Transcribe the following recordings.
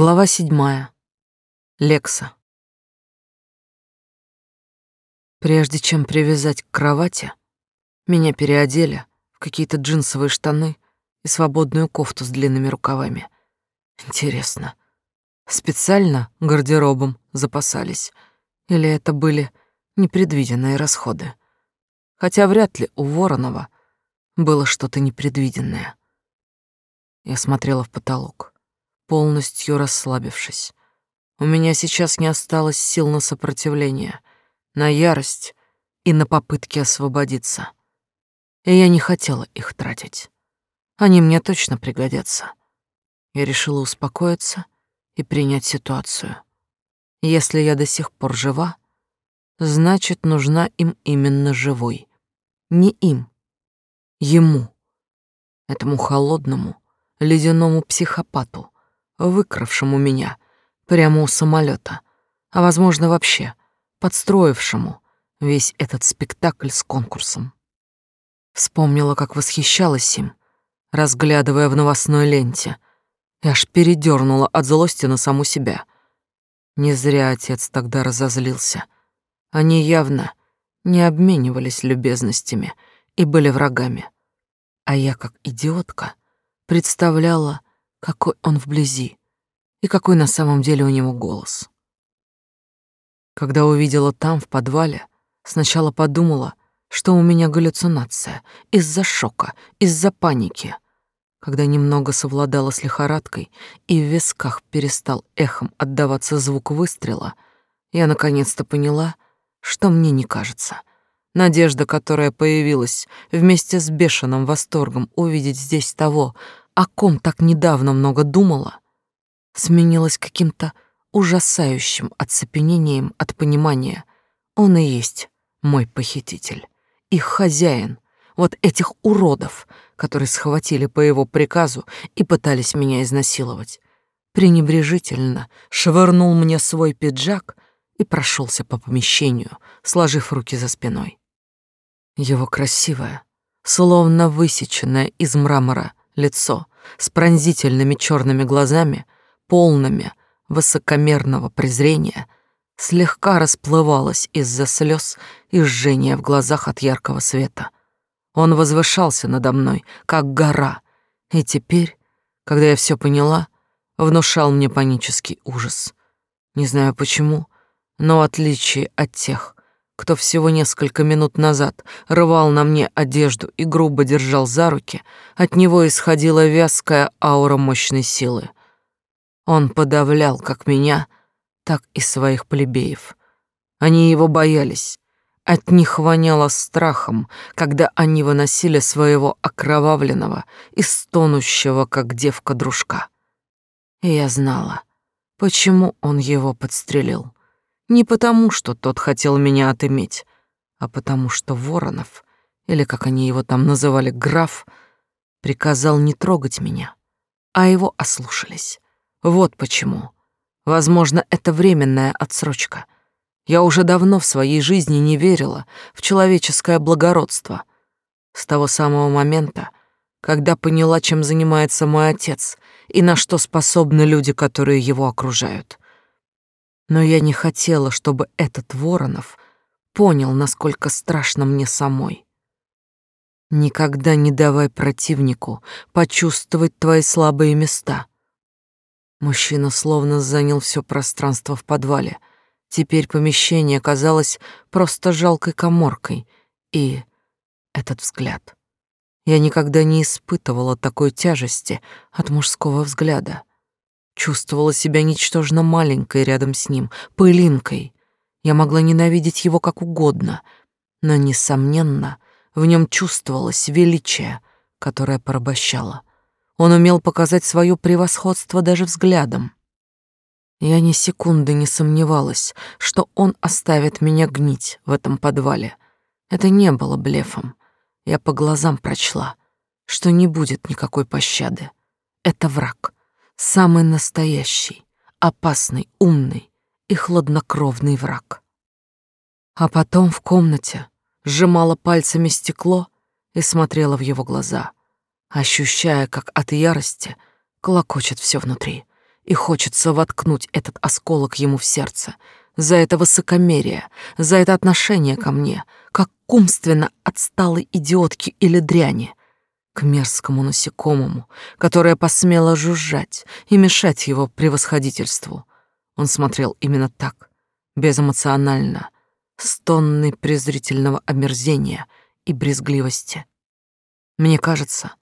Глава седьмая. Лекса. Прежде чем привязать к кровати, меня переодели в какие-то джинсовые штаны и свободную кофту с длинными рукавами. Интересно, специально гардеробом запасались или это были непредвиденные расходы? Хотя вряд ли у Воронова было что-то непредвиденное. Я смотрела в потолок полностью расслабившись. У меня сейчас не осталось сил на сопротивление, на ярость и на попытки освободиться. И я не хотела их тратить. Они мне точно пригодятся. Я решила успокоиться и принять ситуацию. Если я до сих пор жива, значит, нужна им именно живой. Не им, ему, этому холодному, ледяному психопату, выкравшему меня прямо у самолета, а, возможно, вообще подстроившему весь этот спектакль с конкурсом. Вспомнила, как восхищалась им, разглядывая в новостной ленте, и аж передернула от злости на саму себя. Не зря отец тогда разозлился. Они явно не обменивались любезностями и были врагами. А я, как идиотка, представляла, какой он вблизи и какой на самом деле у него голос. Когда увидела там, в подвале, сначала подумала, что у меня галлюцинация из-за шока, из-за паники. Когда немного совладала с лихорадкой и в висках перестал эхом отдаваться звук выстрела, я наконец-то поняла, что мне не кажется. Надежда, которая появилась вместе с бешеным восторгом увидеть здесь того, о ком так недавно много думала, сменилась каким-то ужасающим оцепенением от понимания. Он и есть мой похититель, их хозяин, вот этих уродов, которые схватили по его приказу и пытались меня изнасиловать. Пренебрежительно швырнул мне свой пиджак и прошелся по помещению, сложив руки за спиной. Его красивое, словно высеченное из мрамора, лицо с пронзительными черными глазами, полными высокомерного презрения, слегка расплывалось из-за слез и жжения в глазах от яркого света. Он возвышался надо мной, как гора, и теперь, когда я все поняла, внушал мне панический ужас. Не знаю почему, но в отличие от тех, кто всего несколько минут назад рвал на мне одежду и грубо держал за руки, от него исходила вязкая аура мощной силы. Он подавлял как меня, так и своих плебеев. Они его боялись. От них воняло страхом, когда они выносили своего окровавленного и стонущего, как девка, дружка. И я знала, почему он его подстрелил. Не потому, что тот хотел меня отыметь, а потому что Воронов, или как они его там называли, граф, приказал не трогать меня, а его ослушались. Вот почему. Возможно, это временная отсрочка. Я уже давно в своей жизни не верила в человеческое благородство. С того самого момента, когда поняла, чем занимается мой отец и на что способны люди, которые его окружают. Но я не хотела, чтобы этот Воронов понял, насколько страшно мне самой. Никогда не давай противнику почувствовать твои слабые места. Мужчина словно занял все пространство в подвале. Теперь помещение казалось просто жалкой коморкой. И этот взгляд. Я никогда не испытывала такой тяжести от мужского взгляда. Чувствовала себя ничтожно маленькой рядом с ним, пылинкой. Я могла ненавидеть его как угодно, но, несомненно, в нем чувствовалось величие, которое порабощало. Он умел показать свое превосходство даже взглядом. Я ни секунды не сомневалась, что он оставит меня гнить в этом подвале. Это не было блефом. Я по глазам прочла, что не будет никакой пощады. Это враг. Самый настоящий, опасный, умный и хладнокровный враг. А потом в комнате сжимала пальцами стекло и смотрела в его глаза, ощущая, как от ярости колокочет все внутри, и хочется воткнуть этот осколок ему в сердце. За это высокомерие, за это отношение ко мне, как к умственно отсталой идиотке или дряни, к мерзкому насекомому, которое посмело жужжать и мешать его превосходительству. Он смотрел именно так, безэмоционально, с тонной презрительного омерзения и брезгливости. Мне кажется,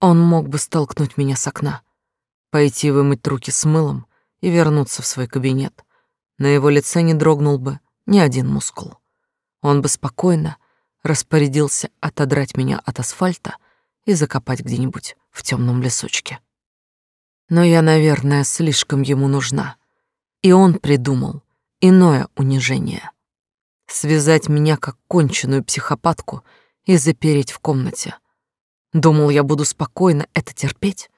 он мог бы столкнуть меня с окна, пойти вымыть руки с мылом и вернуться в свой кабинет. На его лице не дрогнул бы ни один мускул. Он бы спокойно распорядился отодрать меня от асфальта и закопать где-нибудь в темном лесочке. Но я, наверное, слишком ему нужна. И он придумал иное унижение. Связать меня как конченую психопатку и запереть в комнате. Думал, я буду спокойно это терпеть?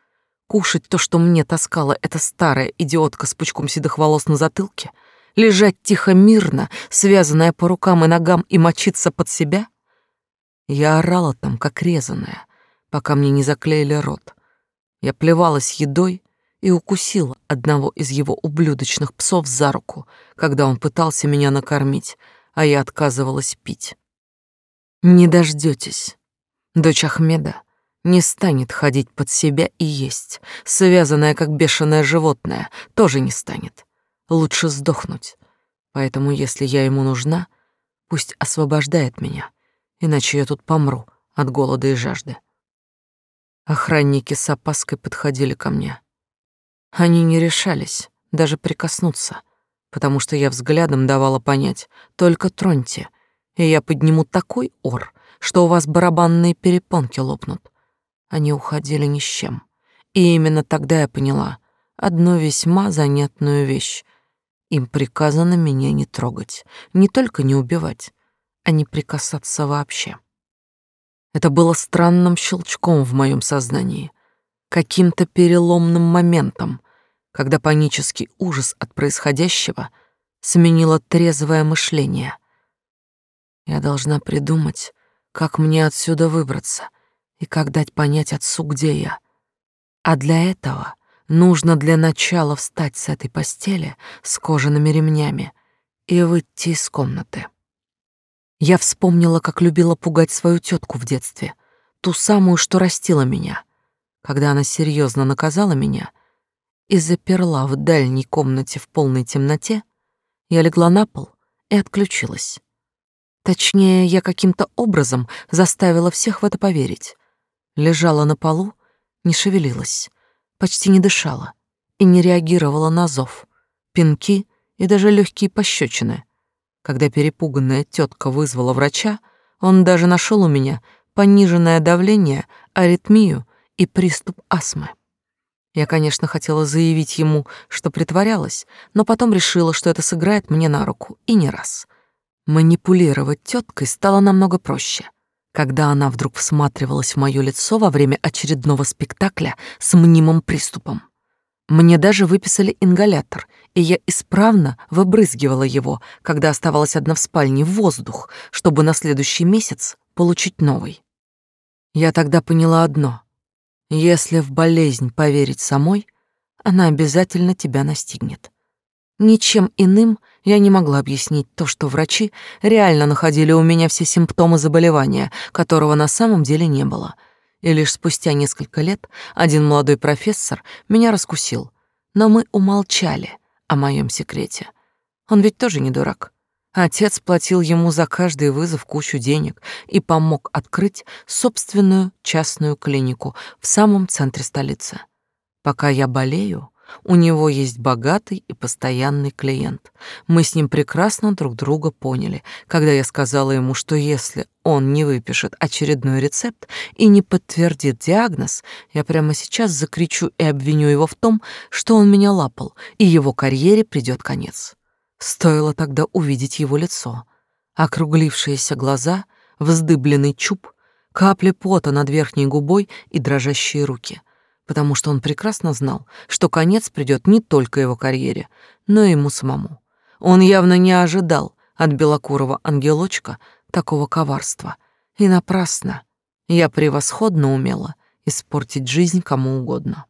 Кушать то, что мне таскала эта старая идиотка с пучком седых волос на затылке? Лежать тихо мирно, связанная по рукам и ногам, и мочиться под себя? Я орала там, как резаная, пока мне не заклеили рот. Я плевалась едой и укусила одного из его ублюдочных псов за руку, когда он пытался меня накормить, а я отказывалась пить. Не дождётесь. Дочь Ахмеда не станет ходить под себя и есть, связанная как бешеное животное, тоже не станет. Лучше сдохнуть. Поэтому, если я ему нужна, пусть освобождает меня, иначе я тут помру от голода и жажды. Охранники с опаской подходили ко мне. Они не решались даже прикоснуться, потому что я взглядом давала понять, только троньте, и я подниму такой ор, что у вас барабанные перепонки лопнут. Они уходили ни с чем. И именно тогда я поняла одну весьма занятную вещь. Им приказано меня не трогать, не только не убивать, а не прикасаться вообще. Это было странным щелчком в моем сознании, каким-то переломным моментом, когда панический ужас от происходящего сменило трезвое мышление. Я должна придумать, как мне отсюда выбраться, и как дать понять отцу, где я. А для этого нужно для начала встать с этой постели с кожаными ремнями и выйти из комнаты. Я вспомнила, как любила пугать свою тетку в детстве, ту самую, что растила меня. Когда она серьезно наказала меня и заперла в дальней комнате в полной темноте, я легла на пол и отключилась. Точнее, я каким-то образом заставила всех в это поверить лежала на полу, не шевелилась, почти не дышала и не реагировала на зов, пинки и даже легкие пощечины. Когда перепуганная тетка вызвала врача, он даже нашел у меня пониженное давление, аритмию и приступ астмы. Я, конечно, хотела заявить ему, что притворялась, но потом решила, что это сыграет мне на руку, и не раз. Манипулировать теткой стало намного проще когда она вдруг всматривалась в моё лицо во время очередного спектакля с мнимым приступом. Мне даже выписали ингалятор, и я исправно выбрызгивала его, когда оставалась одна в спальне, в воздух, чтобы на следующий месяц получить новый. Я тогда поняла одно. Если в болезнь поверить самой, она обязательно тебя настигнет. Ничем иным я не могла объяснить то, что врачи реально находили у меня все симптомы заболевания, которого на самом деле не было. И лишь спустя несколько лет один молодой профессор меня раскусил. Но мы умолчали о моем секрете. Он ведь тоже не дурак. Отец платил ему за каждый вызов кучу денег и помог открыть собственную частную клинику в самом центре столицы. Пока я болею, у него есть богатый и постоянный клиент. Мы с ним прекрасно друг друга поняли, когда я сказала ему, что если он не выпишет очередной рецепт и не подтвердит диагноз, я прямо сейчас закричу и обвиню его в том, что он меня лапал, и его карьере придет конец. Стоило тогда увидеть его лицо. Округлившиеся глаза, вздыбленный чуб, капли пота над верхней губой и дрожащие руки потому что он прекрасно знал, что конец придет не только его карьере, но и ему самому. Он явно не ожидал от белокурого ангелочка такого коварства. И напрасно. Я превосходно умела испортить жизнь кому угодно.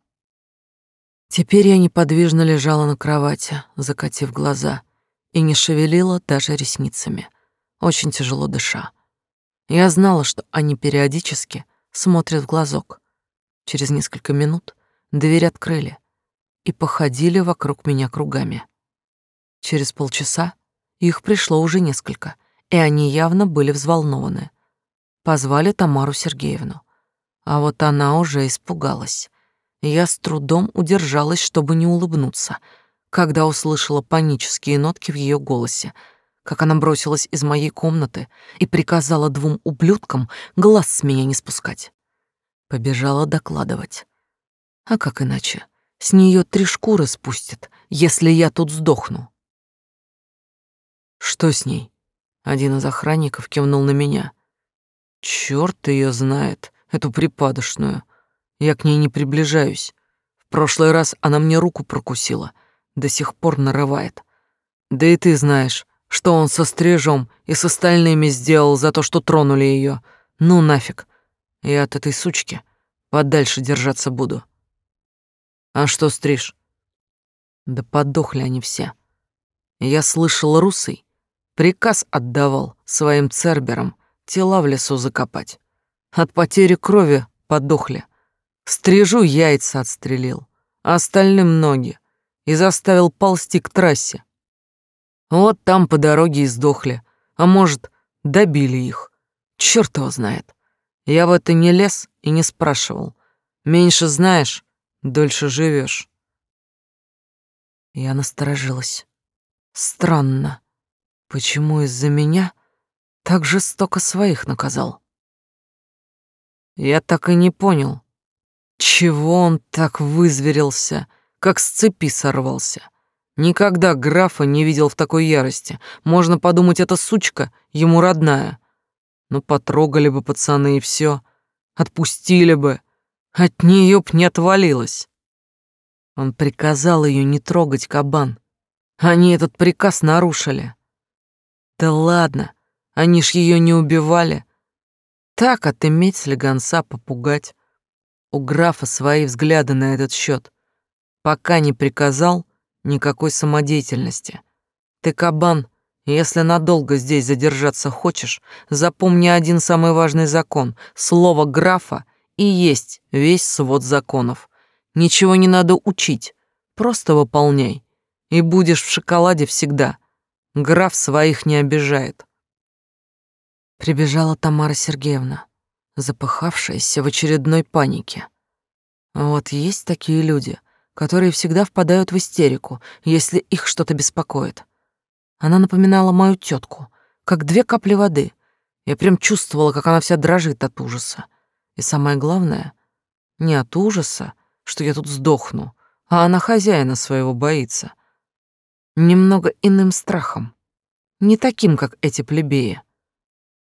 Теперь я неподвижно лежала на кровати, закатив глаза, и не шевелила даже ресницами, очень тяжело дыша. Я знала, что они периодически смотрят в глазок. Через несколько минут дверь открыли и походили вокруг меня кругами. Через полчаса их пришло уже несколько, и они явно были взволнованы. Позвали Тамару Сергеевну. А вот она уже испугалась. Я с трудом удержалась, чтобы не улыбнуться, когда услышала панические нотки в ее голосе, как она бросилась из моей комнаты и приказала двум ублюдкам глаз с меня не спускать. Побежала докладывать. А как иначе? С нее три шкуры спустят, если я тут сдохну. Что с ней? Один из охранников кивнул на меня. Черт ее знает, эту припадочную. Я к ней не приближаюсь. В прошлый раз она мне руку прокусила, до сих пор нарывает. Да и ты знаешь, что он со стрижом и с остальными сделал за то, что тронули ее. Ну нафиг. Я от этой сучки подальше держаться буду. А что стриж? Да подохли они все. Я слышал, русый приказ отдавал своим церберам тела в лесу закопать. От потери крови подохли. Стрижу яйца отстрелил, а остальным ноги, и заставил ползти к трассе. Вот там по дороге и сдохли, а может, добили их. Черт его знает. Я в это не лез и не спрашивал. Меньше знаешь, дольше живешь. Я насторожилась. Странно. Почему из-за меня так жестоко своих наказал? Я так и не понял, чего он так вызверился, как с цепи сорвался. Никогда графа не видел в такой ярости. Можно подумать, эта сучка ему родная. Ну, потрогали бы пацаны и все, Отпустили бы. От нее б не отвалилась. Он приказал ее не трогать кабан. Они этот приказ нарушили. Да ладно, они ж ее не убивали. Так отыметь слегонца попугать. У графа свои взгляды на этот счет. Пока не приказал, никакой самодеятельности. Ты кабан, если надолго здесь задержаться хочешь, запомни один самый важный закон. Слово графа и есть весь свод законов. Ничего не надо учить, просто выполняй. И будешь в шоколаде всегда. Граф своих не обижает. Прибежала Тамара Сергеевна, запыхавшаяся в очередной панике. Вот есть такие люди, которые всегда впадают в истерику, если их что-то беспокоит. Она напоминала мою тетку, как две капли воды. Я прям чувствовала, как она вся дрожит от ужаса. И самое главное, не от ужаса, что я тут сдохну, а она хозяина своего боится. Немного иным страхом. Не таким, как эти плебеи.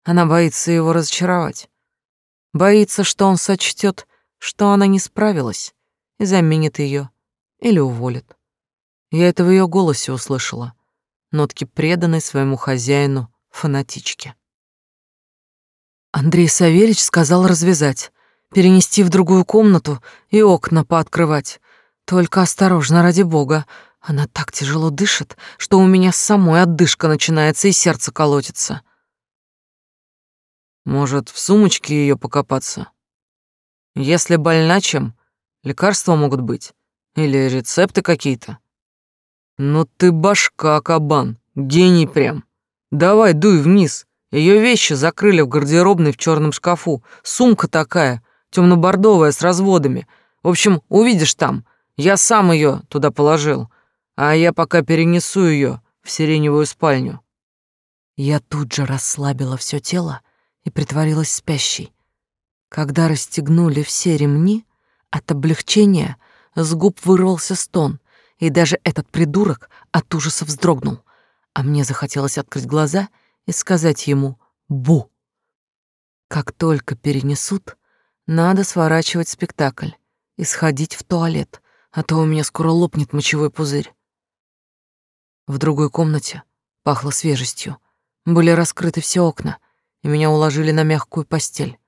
Она боится его разочаровать. Боится, что он сочтет, что она не справилась, и заменит ее или уволит. Я это в ее голосе услышала — нотки преданной своему хозяину фанатички. Андрей Савельич сказал развязать, перенести в другую комнату и окна пооткрывать. Только осторожно, ради бога. Она так тяжело дышит, что у меня самой отдышка начинается и сердце колотится. Может, в сумочке ее покопаться? Если больна чем, лекарства могут быть. Или рецепты какие-то. «Ну ты башка, кабан, гений прям. Давай, дуй вниз. Ее вещи закрыли в гардеробной в черном шкафу. Сумка такая, темно-бордовая, с разводами. В общем, увидишь там. Я сам ее туда положил. А я пока перенесу ее в сиреневую спальню». Я тут же расслабила все тело и притворилась спящей. Когда расстегнули все ремни, от облегчения с губ вырвался стон, и даже этот придурок от ужаса вздрогнул, а мне захотелось открыть глаза и сказать ему «бу». Как только перенесут, надо сворачивать спектакль и сходить в туалет, а то у меня скоро лопнет мочевой пузырь. В другой комнате пахло свежестью. Были раскрыты все окна, и меня уложили на мягкую постель.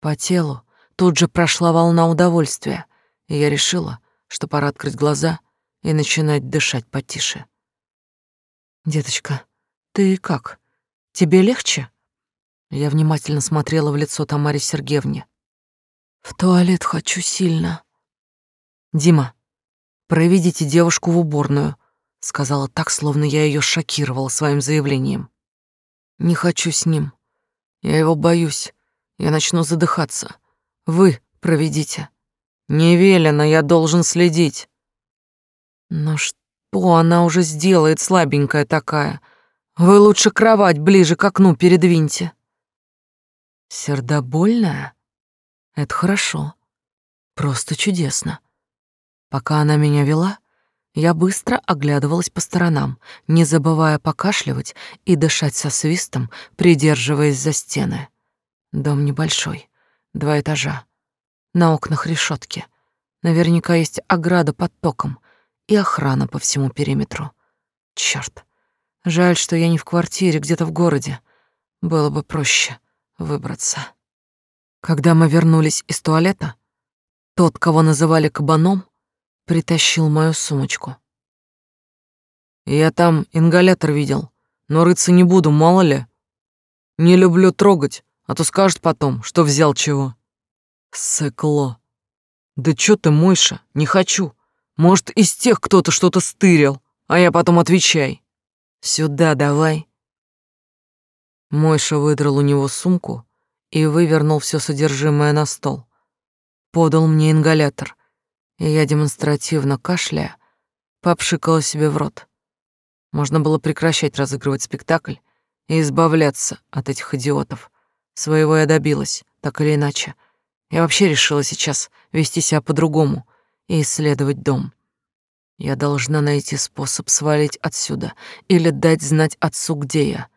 По телу тут же прошла волна удовольствия, и я решила, что пора открыть глаза и начинать дышать потише. «Деточка, ты как? Тебе легче?» Я внимательно смотрела в лицо Тамаре Сергеевне. «В туалет хочу сильно». «Дима, проведите девушку в уборную», — сказала так, словно я ее шокировала своим заявлением. «Не хочу с ним. Я его боюсь. Я начну задыхаться. Вы проведите». «Не велено, я должен следить». «Но что она уже сделает, слабенькая такая? Вы лучше кровать ближе к окну передвиньте». «Сердобольная? Это хорошо. Просто чудесно». Пока она меня вела, я быстро оглядывалась по сторонам, не забывая покашливать и дышать со свистом, придерживаясь за стены. Дом небольшой, два этажа. На окнах решетки. Наверняка есть ограда под током и охрана по всему периметру. Черт, жаль, что я не в квартире, где-то в городе. Было бы проще выбраться. Когда мы вернулись из туалета, тот, кого называли кабаном, притащил мою сумочку. Я там ингалятор видел, но рыться не буду, мало ли. Не люблю трогать, а то скажет потом, что взял чего. Сыкло. Да чё ты, Мойша, не хочу. Может, из тех кто-то что-то стырил, а я потом отвечай. Сюда давай. Мойша выдрал у него сумку и вывернул все содержимое на стол. Подал мне ингалятор, и я демонстративно кашляя, попшикала себе в рот. Можно было прекращать разыгрывать спектакль и избавляться от этих идиотов. Своего я добилась, так или иначе — я вообще решила сейчас вести себя по-другому и исследовать дом. Я должна найти способ свалить отсюда или дать знать отцу, где я.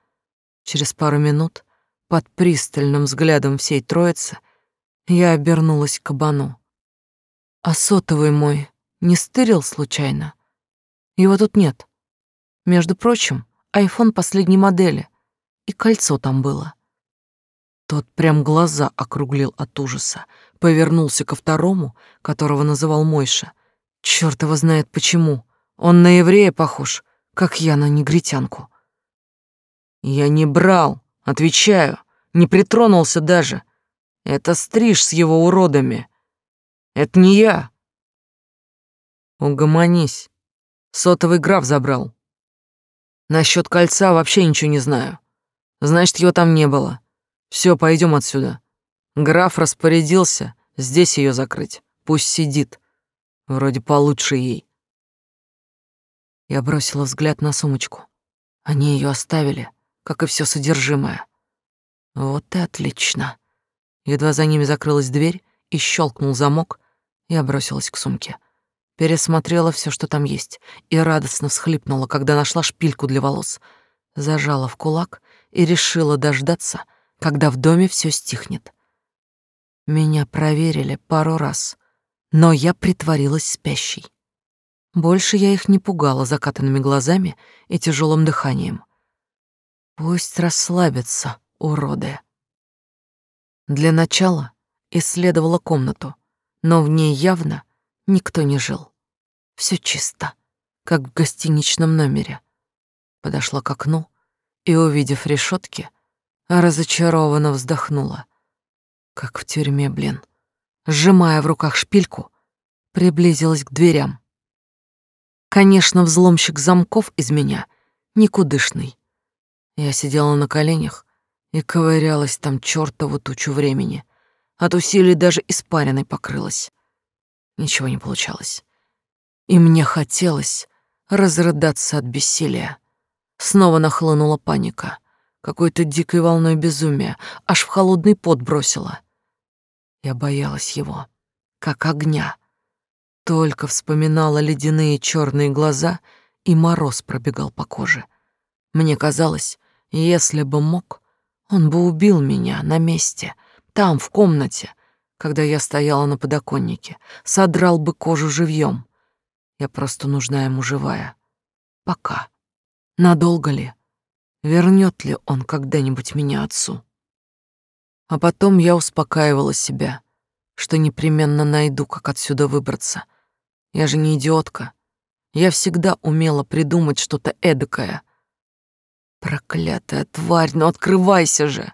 Через пару минут, под пристальным взглядом всей троицы, я обернулась к кабану. А сотовый мой не стырил случайно? Его тут нет. Между прочим, айфон последней модели, и кольцо там было. Тот прям глаза округлил от ужаса, повернулся ко второму, которого называл Мойша. Чёрт его знает почему. Он на еврея похож, как я на негритянку. Я не брал, отвечаю, не притронулся даже. Это стриж с его уродами. Это не я. Угомонись. Сотовый граф забрал. Насчет кольца вообще ничего не знаю. Значит, его там не было. Все, пойдем отсюда. Граф распорядился здесь ее закрыть. Пусть сидит. Вроде получше ей. Я бросила взгляд на сумочку. Они ее оставили, как и все содержимое. Вот и отлично. Едва за ними закрылась дверь и щелкнул замок, я бросилась к сумке. Пересмотрела все, что там есть, и радостно всхлипнула, когда нашла шпильку для волос. Зажала в кулак и решила дождаться, когда в доме все стихнет. Меня проверили пару раз, но я притворилась спящей. Больше я их не пугала закатанными глазами и тяжелым дыханием. Пусть расслабятся, уроды. Для начала исследовала комнату, но в ней явно никто не жил. Все чисто, как в гостиничном номере. Подошла к окну и, увидев решетки, разочарованно вздохнула. Как в тюрьме, блин. Сжимая в руках шпильку, приблизилась к дверям. Конечно, взломщик замков из меня никудышный. Я сидела на коленях и ковырялась там чёртову тучу времени. От усилий даже испариной покрылась. Ничего не получалось. И мне хотелось разрыдаться от бессилия. Снова нахлынула паника какой-то дикой волной безумия, аж в холодный пот бросила. Я боялась его, как огня. Только вспоминала ледяные черные глаза, и мороз пробегал по коже. Мне казалось, если бы мог, он бы убил меня на месте, там, в комнате, когда я стояла на подоконнике, содрал бы кожу живьем. Я просто нужна ему живая. Пока. Надолго ли? вернет ли он когда-нибудь меня отцу. А потом я успокаивала себя, что непременно найду, как отсюда выбраться. Я же не идиотка. Я всегда умела придумать что-то эдакое. Проклятая тварь, ну открывайся же!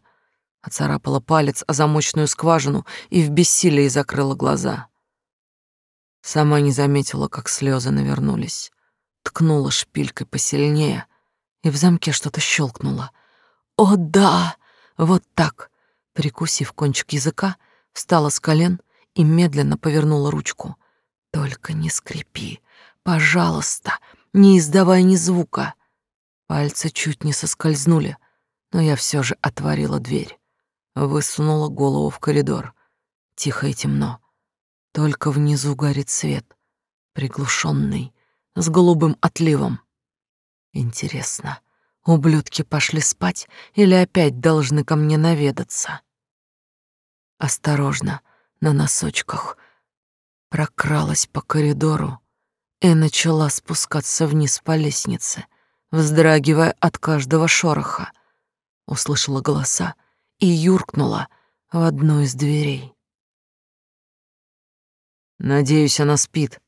Оцарапала палец о замочную скважину и в бессилии закрыла глаза. Сама не заметила, как слезы навернулись. Ткнула шпилькой посильнее, и в замке что-то щелкнуло. «О, да!» Вот так, прикусив кончик языка, встала с колен и медленно повернула ручку. «Только не скрипи, пожалуйста, не издавай ни звука». Пальцы чуть не соскользнули, но я все же отворила дверь. Высунула голову в коридор. Тихо и темно. Только внизу горит свет, приглушенный, с голубым отливом. Интересно, ублюдки пошли спать или опять должны ко мне наведаться? Осторожно, на носочках, прокралась по коридору и начала спускаться вниз по лестнице, вздрагивая от каждого шороха. Услышала голоса и юркнула в одну из дверей. Надеюсь, она спит.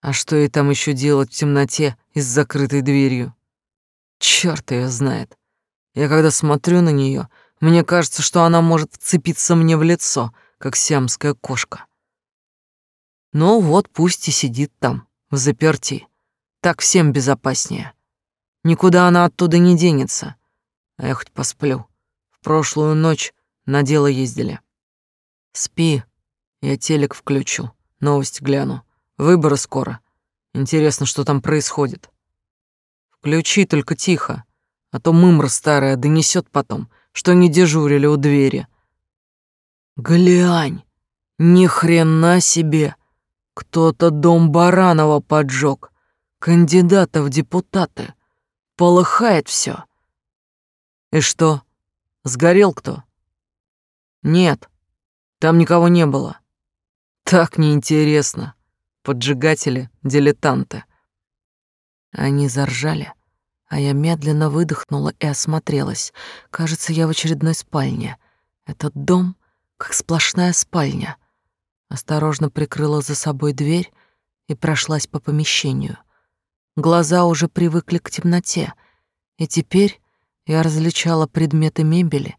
А что ей там еще делать в темноте и с закрытой дверью? Черт ее знает. Я когда смотрю на нее, мне кажется, что она может вцепиться мне в лицо, как сиамская кошка. Ну вот, пусть и сидит там, в заперти. Так всем безопаснее. Никуда она оттуда не денется. А я хоть посплю прошлую ночь на дело ездили. Спи, я телек включу, новость гляну. Выборы скоро. Интересно, что там происходит. Включи только тихо, а то мымра старая донесет потом, что не дежурили у двери. Глянь, ни хрена себе! Кто-то дом Баранова поджег, кандидата в депутаты. Полыхает все. И что, Сгорел кто? Нет, там никого не было. Так неинтересно. Поджигатели, дилетанты. Они заржали, а я медленно выдохнула и осмотрелась. Кажется, я в очередной спальне. Этот дом как сплошная спальня. Осторожно прикрыла за собой дверь и прошлась по помещению. Глаза уже привыкли к темноте, и теперь я различала предметы мебели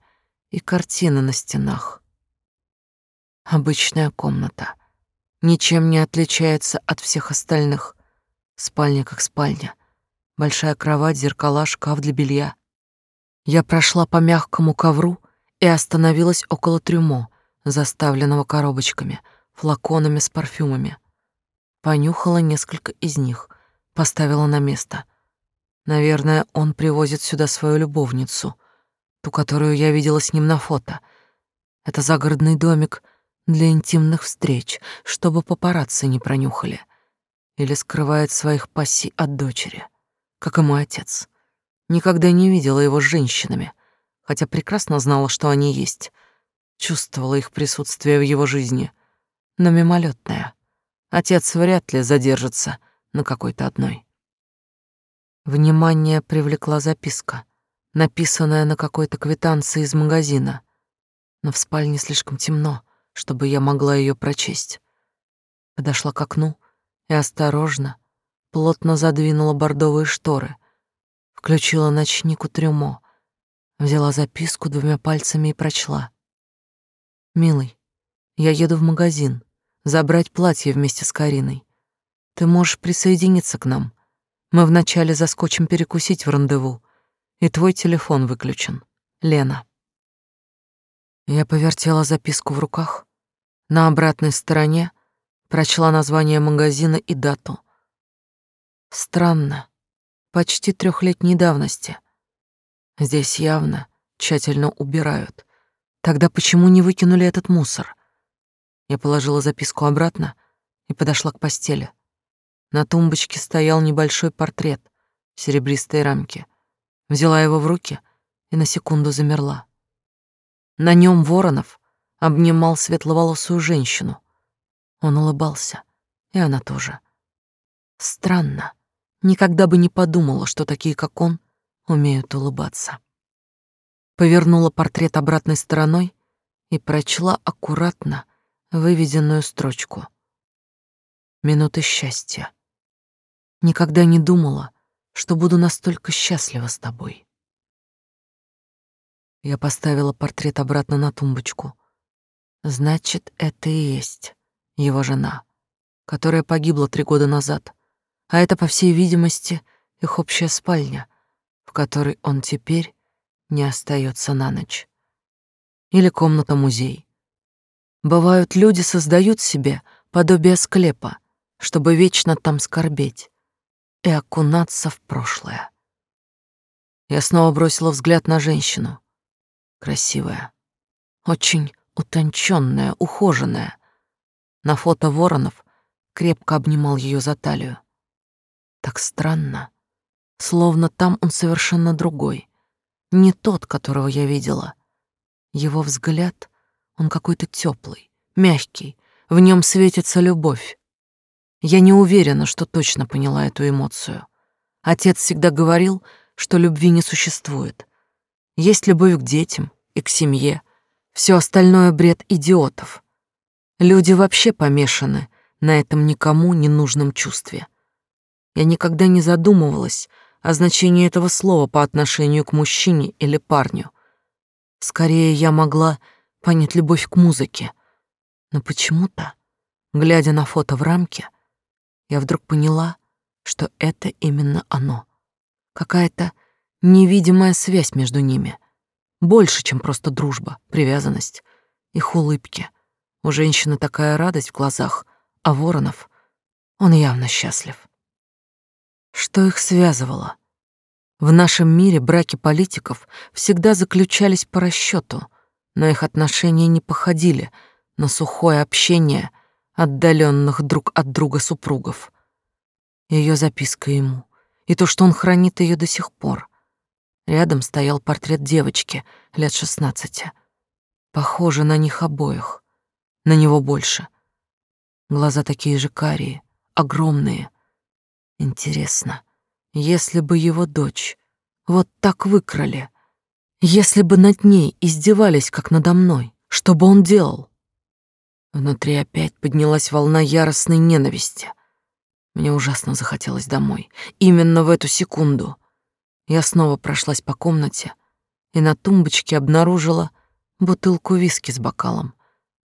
и картины на стенах. Обычная комната. Ничем не отличается от всех остальных. Спальня как спальня. Большая кровать, зеркала, шкаф для белья. Я прошла по мягкому ковру и остановилась около трюмо, заставленного коробочками, флаконами с парфюмами. Понюхала несколько из них, поставила на место — Наверное, он привозит сюда свою любовницу, ту, которую я видела с ним на фото. Это загородный домик для интимных встреч, чтобы папарацци не пронюхали. Или скрывает своих пассий от дочери, как и мой отец. Никогда не видела его с женщинами, хотя прекрасно знала, что они есть. Чувствовала их присутствие в его жизни, но мимолетное. Отец вряд ли задержится на какой-то одной. Внимание привлекла записка, написанная на какой-то квитанции из магазина. Но в спальне слишком темно, чтобы я могла ее прочесть. Подошла к окну и осторожно, плотно задвинула бордовые шторы, включила ночник у трюмо, взяла записку двумя пальцами и прочла. «Милый, я еду в магазин, забрать платье вместе с Кариной. Ты можешь присоединиться к нам» Мы вначале заскочим перекусить в рандеву, и твой телефон выключен. Лена. Я повертела записку в руках. На обратной стороне прочла название магазина и дату. Странно. Почти трехлетней давности. Здесь явно тщательно убирают. Тогда почему не выкинули этот мусор? Я положила записку обратно и подошла к постели. На тумбочке стоял небольшой портрет в серебристой рамке. Взяла его в руки и на секунду замерла. На нем Воронов обнимал светловолосую женщину. Он улыбался, и она тоже. Странно. Никогда бы не подумала, что такие, как он, умеют улыбаться. Повернула портрет обратной стороной и прочла аккуратно выведенную строчку. Минуты счастья. Никогда не думала, что буду настолько счастлива с тобой. Я поставила портрет обратно на тумбочку. Значит, это и есть его жена, которая погибла три года назад. А это, по всей видимости, их общая спальня, в которой он теперь не остается на ночь. Или комната-музей. Бывают, люди создают себе подобие склепа, чтобы вечно там скорбеть и окунаться в прошлое. Я снова бросила взгляд на женщину. Красивая, очень утонченная, ухоженная. На фото Воронов крепко обнимал ее за талию. Так странно, словно там он совершенно другой, не тот, которого я видела. Его взгляд, он какой-то теплый, мягкий, в нем светится любовь. Я не уверена, что точно поняла эту эмоцию. Отец всегда говорил, что любви не существует. Есть любовь к детям и к семье. Все остальное — бред идиотов. Люди вообще помешаны на этом никому не нужном чувстве. Я никогда не задумывалась о значении этого слова по отношению к мужчине или парню. Скорее, я могла понять любовь к музыке. Но почему-то, глядя на фото в рамке, я вдруг поняла, что это именно оно. Какая-то невидимая связь между ними. Больше, чем просто дружба, привязанность, их улыбки. У женщины такая радость в глазах, а Воронов, он явно счастлив. Что их связывало? В нашем мире браки политиков всегда заключались по расчету, но их отношения не походили на сухое общение отдаленных друг от друга супругов. Ее записка ему и то, что он хранит ее до сих пор. Рядом стоял портрет девочки лет шестнадцати. Похоже на них обоих. На него больше. Глаза такие же карие, огромные. Интересно, если бы его дочь вот так выкрали, если бы над ней издевались, как надо мной, что бы он делал? Внутри опять поднялась волна яростной ненависти. Мне ужасно захотелось домой. Именно в эту секунду. Я снова прошлась по комнате и на тумбочке обнаружила бутылку виски с бокалом,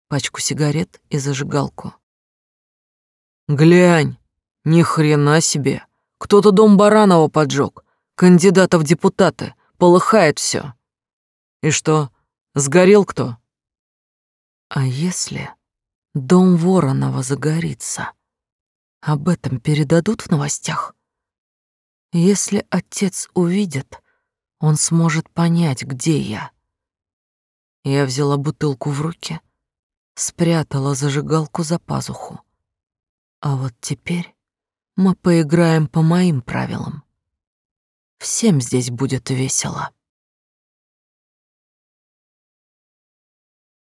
пачку сигарет и зажигалку. «Глянь, ни хрена себе! Кто-то дом Баранова поджег, кандидата в депутаты, полыхает все. И что, сгорел кто?» «А если дом Воронова загорится, об этом передадут в новостях?» Если отец увидит, он сможет понять, где я. Я взяла бутылку в руки, спрятала зажигалку за пазуху. А вот теперь мы поиграем по моим правилам. Всем здесь будет весело.